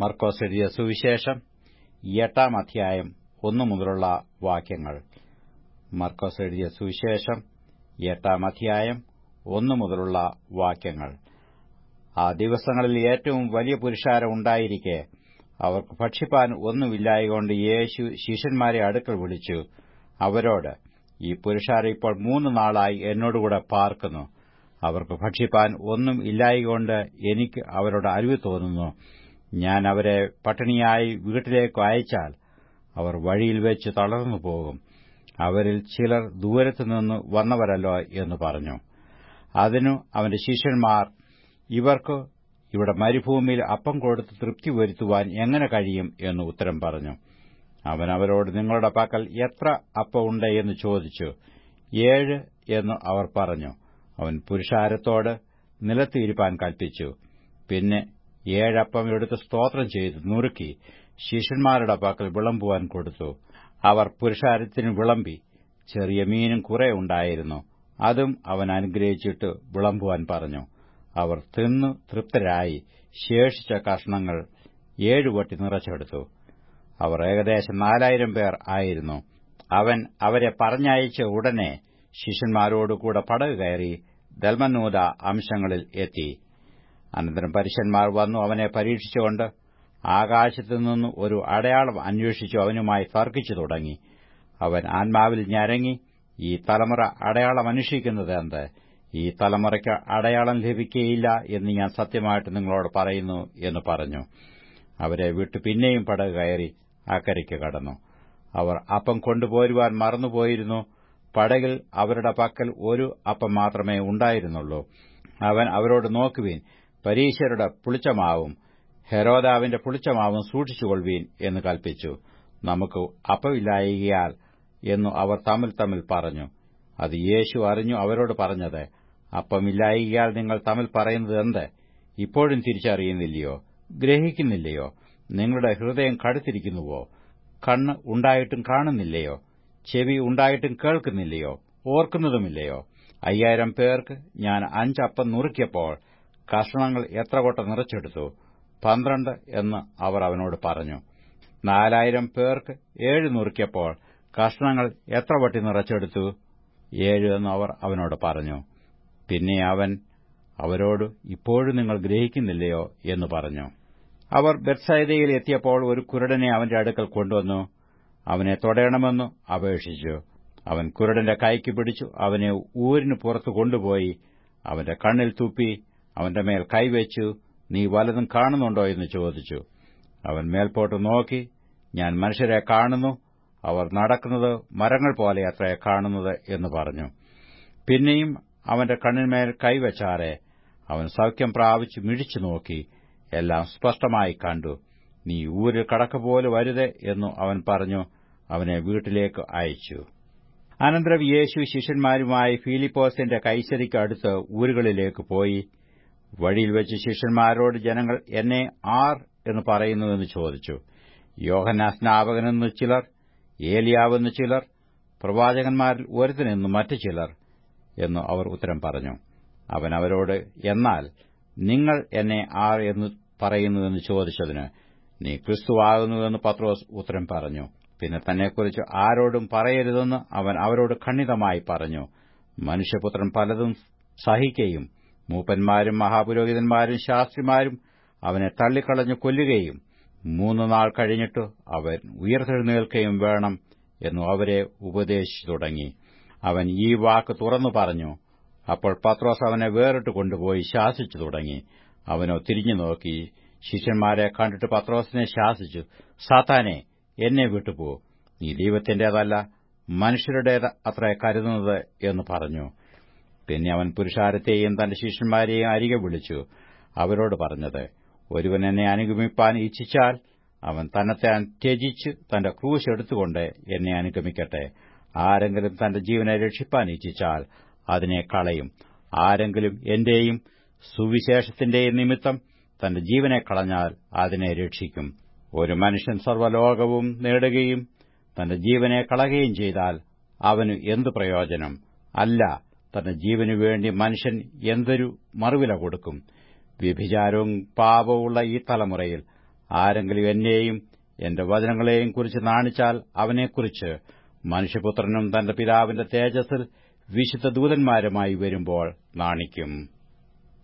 മർക്കോസ് എഴുതിയ സുവിശേഷം എട്ടാം അധ്യായം ഒന്നു മുതലുള്ള വാക്യങ്ങൾ. മർക്കോസ് എഴുതിയ സുവിശേഷം എട്ടാം അധ്യായം ഒന്നു മുതലുള്ള വാക്യങ്ങൾ. ആ ദിവസങ്ങളിൽ ഏറ്റവും വലിയ പുരുഷാരം ഉണ്ടായിരിക്കെ. അവർക്ക് ഭക്ഷിപ്പാൻ ഒന്നുമില്ലായകൊണ്ട് യേശു ശിഷ്യന്മാരെ അടുക്കൽ വിളിച്ചു. അവരോട് ഈ പുരുഷാരം ഇപ്പോൾ മൂന്ന് നാളായി എന്നോടുകൂടെ പാർക്കുന്നു. അവർക്ക് ഭക്ഷിപ്പാൻ ഒന്നും ഇല്ലായകൊണ്ട് എനിക്ക് അവരോട് അരുവി തോന്നുന്നു. ഞാൻ അവരെ പട്ടിണിയായി വീട്ടിലേക്ക് അയച്ചാൽ അവർ വഴിയിൽ വെച്ച് തളർന്നു പോകും. അവരിൽ ചിലർ ദൂരത്തുനിന്ന് വന്നവരല്ലോ എന്ന് പറഞ്ഞു. അതിനു അവന്റെ ശിഷ്യന്മാർ ഇവർക്ക് ഇവിടെ മരുഭൂമിയിൽ അപ്പം കൊടുത്ത് തൃപ്തി വരുത്തുവാൻ എങ്ങനെ കഴിയും? എന്ന് ഉത്തരം പറഞ്ഞു. അവൻ അവരോട് നിങ്ങളുടെ പക്കൽ എത്ര അപ്പം ഉണ്ട്? എന്ന് ചോദിച്ചു. ഏഴ് എന്ന് അവർ പറഞ്ഞു. അവൻ പുരുഷാരത്തോട് നിലത്തിരിപ്പാൻ കൽപ്പിച്ചു പിന്നെ ഏഴപ്പം എടുത്ത് സ്തോത്രം ചെയ്ത് നുറുക്കി ശിഷ്യന്മാരുടെ പക്കൽ വിളമ്പുവാൻ കൊടുത്തു. അവർ പുരുഷാരത്തിന് വിളമ്പി ചെറിയ മീനും കുറെ ഉണ്ടായിരുന്നു. അതും അവൻ അനുഗ്രഹിച്ചിട്ട് വിളമ്പുവാൻ പറഞ്ഞു. അവർ തിന്നു തൃപ്തരായി. ശേഷിച്ച കഷ്ണങ്ങൾ ഏഴുവട്ടി നിറച്ചെടുത്തു. അവർ ഏകദേശം നാലായിരം പേർ ആയിരുന്നു. അവൻ അവരെ പറഞ്ഞയച്ച ഉടനെ ശിഷ്യന്മാരോടുകൂടെ പടക് കയറി ദൽമനൂത അംശങ്ങളിൽ എത്തി. അനന്തരം പരുഷന്മാർ വന്നു അവനെ പരീക്ഷിച്ചുകൊണ്ട് ആകാശത്തു നിന്നും ഒരു അടയാളം അന്വേഷിച്ചു അവനുമായി തർക്കിച്ചു തുടങ്ങി. അവൻ ആത്മാവിൽ ഞരങ്ങി ഈ തലമുറ അടയാളം അന്വേഷിക്കുന്നത് എന്ത്? ഈ തലമുറയ്ക്ക് അടയാളം ലഭിക്കുകയില്ല എന്ന് ഞാൻ സത്യമായിട്ട് നിങ്ങളോട് പറയുന്നു എന്ന് പറഞ്ഞു. അവരെ വിട്ടു പിന്നെയും പടക് കയറി അക്കരയ്ക്ക് കടന്നു. അവർ അപ്പം കൊണ്ടുപോരുവാൻ മറന്നുപോയിരുന്നു. പടകിൽ അവരുടെ പക്കൽ ഒരു അപ്പം മാത്രമേ ഉണ്ടായിരുന്നുള്ളൂ. അവൻ അവരോട് നോക്കുവീൻ പരീശരുടെ പുളിച്ചമാവും ഹെരോദാവിന്റെ പുളിച്ചമാവും സൂക്ഷിച്ചുകൊള്ളുവീൻ എന്ന് കൽപ്പിച്ചു. നമുക്ക് അപ്പമില്ലായികയാൽ എന്നു അവർ തമ്മിൽ തമ്മിൽ പറഞ്ഞു. അത് യേശു അറിഞ്ഞു അവരോട് പറഞ്ഞത് അപ്പമില്ലായികയാൽ നിങ്ങൾ തമ്മിൽ പറയുന്നത് എന്ത്? ഇപ്പോഴും തിരിച്ചറിയുന്നില്ലയോ? ഗ്രഹിക്കുന്നില്ലയോ? നിങ്ങളുടെ ഹൃദയം കടുത്തിരിക്കുന്നുവോ? കണ്ണ് ഉണ്ടായിട്ടും കാണുന്നില്ലയോ? ചെവി ഉണ്ടായിട്ടും കേൾക്കുന്നില്ലയോ? ഓർക്കുന്നതുമില്ലയോ? അയ്യായിരം പേർക്ക് ഞാൻ അഞ്ചപ്പം നുറുക്കിയപ്പോൾ കഷണങ്ങൾ എത്ര കൊട്ട നിറച്ചെടുത്തു? പന്ത്രണ്ട് എന്ന് അവർ അവനോട് പറഞ്ഞു. നാലായിരം പേർക്ക് ഏഴ് നുറുക്കിയപ്പോൾ കഷണങ്ങൾ എത്ര വട്ടി നിറച്ചെടുത്തു? ഏഴ് എന്ന് അവർ അവനോട് പറഞ്ഞു. പിന്നെ അവൻ അവരോട് ഇപ്പോഴും നിങ്ങൾ ഗ്രഹിക്കുന്നില്ലയോ? എന്ന് പറഞ്ഞു. അവർ ബെത്സൈദയിൽ എത്തിയപ്പോൾ ഒരു കുരുടനെ അവന്റെ അടുക്കൽ കൊണ്ടുവന്നു. അവനെ തൊടയണമെന്നു അപേക്ഷിച്ചു. അവൻ കുരുടന്റെ കൈക്ക് പിടിച്ചു അവനെ ഊരിന് പുറത്തു കൊണ്ടുപോയി അവന്റെ കണ്ണിൽ തുപ്പി അവന്റെ മേൽ കൈവച്ചു നീ വലതും കാണുന്നുണ്ടോ? എന്ന് ചോദിച്ചു. അവൻ മേൽപോട്ട് നോക്കി ഞാൻ മനുഷ്യരെ കാണുന്നു അവർ നടക്കുന്നത് മരങ്ങൾ പോലെ അത്ര കാണുന്നത് എന്ന് പറഞ്ഞു. പിന്നെയും അവന്റെ കണ്ണിന്മേൽ കൈവച്ചാറെ അവൻ സൌഖ്യം പ്രാപിച്ച് മിഴിച്ചു നോക്കി എല്ലാം സ്പഷ്ടമായി കണ്ടു. നീ ഊരിൽ കടക്കപോലെ വരുത് എന്നു അവൻ പറഞ്ഞു അവനെ വീട്ടിലേക്ക് അയച്ചു. അനന്തരം യേശു ശിഷ്യന്മാരുമായി ഫിലിപ്പോസിന്റെ കൈശരിക്കടുത്ത് ഊരുകളിലേക്ക് പോയി. വഴിയിൽ വെച്ച് ശിഷ്യന്മാരോട് ജനങ്ങൾ എന്നെ ആർ എന്ന് പറയുന്നുവെന്ന് ചോദിച്ചു. യോഹന്നാ സ്നാപകനെന്ന് ചിലർ ഏലിയാവെന്ന് ചിലർ പ്രവാചകന്മാരിൽ ഒരുത്തനെന്ന് മറ്റു ചിലർ എന്ന് അവർ ഉത്തരം പറഞ്ഞു. അവൻ അവരോട് എന്നാൽ നിങ്ങൾ എന്നെ ആർ എന്ന് പറയുന്നുവെന്ന് ചോദിച്ചതിന് നീ ക്രിസ്തുവാകുന്നുവെന്ന് പത്രോസ് ഉത്തരം പറഞ്ഞു. പിന്നെ തന്നെക്കുറിച്ച് ആരോടും പറയരുതെന്ന് അവൻ അവരോട് ഖണ്ഡിതമായി പറഞ്ഞു. മനുഷ്യപുത്രൻ പലതും സഹിക്കുകയും മൂപ്പന്മാരും മഹാപുരോഹിതന്മാരും ശാസ്ത്രിമാരും അവനെ തള്ളിക്കളഞ്ഞു കൊല്ലുകയും മൂന്നു നാൾ കഴിഞ്ഞിട്ട് അവൻ ഉയർത്തെഴുന്നേൽക്കുകയും വേണം എന്നു അവരെ ഉപദേശിച്ചു തുടങ്ങി. അവൻ ഈ വാക്ക് തുറന്നു പറഞ്ഞു. അപ്പോൾ പത്രോസ് അവനെ വേറിട്ട് കൊണ്ടുപോയി ശാസിച്ചു തുടങ്ങി. അവനോ തിരിഞ്ഞു നോക്കി. ശിഷ്യന്മാരെ കണ്ടിട്ട് പത്രോസിനെ ശാസിച്ചു. സാത്താനെ എന്നെ വിട്ടുപോ. നീ ദൈവത്തിന്റേതല്ല മനുഷ്യരുടേത് അത്ര കരുതുന്നത് എന്ന് പറഞ്ഞു. പിന്നെ അവൻ പുരുഷാരത്തെയും തന്റെ ശിഷ്യന്മാരെയും അരികെ വിളിച്ചു. അവരോട് പറഞ്ഞത് ഒരുവൻ എന്നെ അനുഗമിപ്പാൻ ഇച്ഛിച്ചാൽ അവൻ തന്നെത്താൻ ത്യജിച്ച് തന്റെ ക്രൂശ് എടുത്തുകൊണ്ട് എന്നെ അനുഗമിക്കട്ടെ. ആരെങ്കിലും തന്റെ ജീവനെ രക്ഷിപ്പാൻ ഇച്ഛിച്ചാൽ അതിനെ കളയും. ആരെങ്കിലും എന്റെയും സുവിശേഷത്തിന്റെയും നിമിത്തം തന്റെ ജീവനെ കളഞ്ഞാൽ അതിനെ രക്ഷിക്കും. ഒരു മനുഷ്യൻ സർവലോകവും നേടുകയും തന്റെ ജീവനെ കളയുകയും ചെയ്താൽ അവനു എന്തു പ്രയോജനം? അല്ല തന്റെ ജീവനു വേണ്ടി മനുഷ്യൻ എന്തൊരു മറുവില കൊടുക്കും? വ്യഭിചാരവും പാപവുമുള്ള ഈ തലമുറയിൽ ആരെങ്കിലും എന്നെയും എന്റെ വചനങ്ങളെയും കുറിച്ച് നാണിച്ചാൽ അവനെക്കുറിച്ച് മനുഷ്യപുത്രനും തന്റെ പിതാവിന്റെ തേജസ്സിൽ വിശുദ്ധ ദൂതന്മാരുമായി വരുമ്പോൾ നാണിക്കും.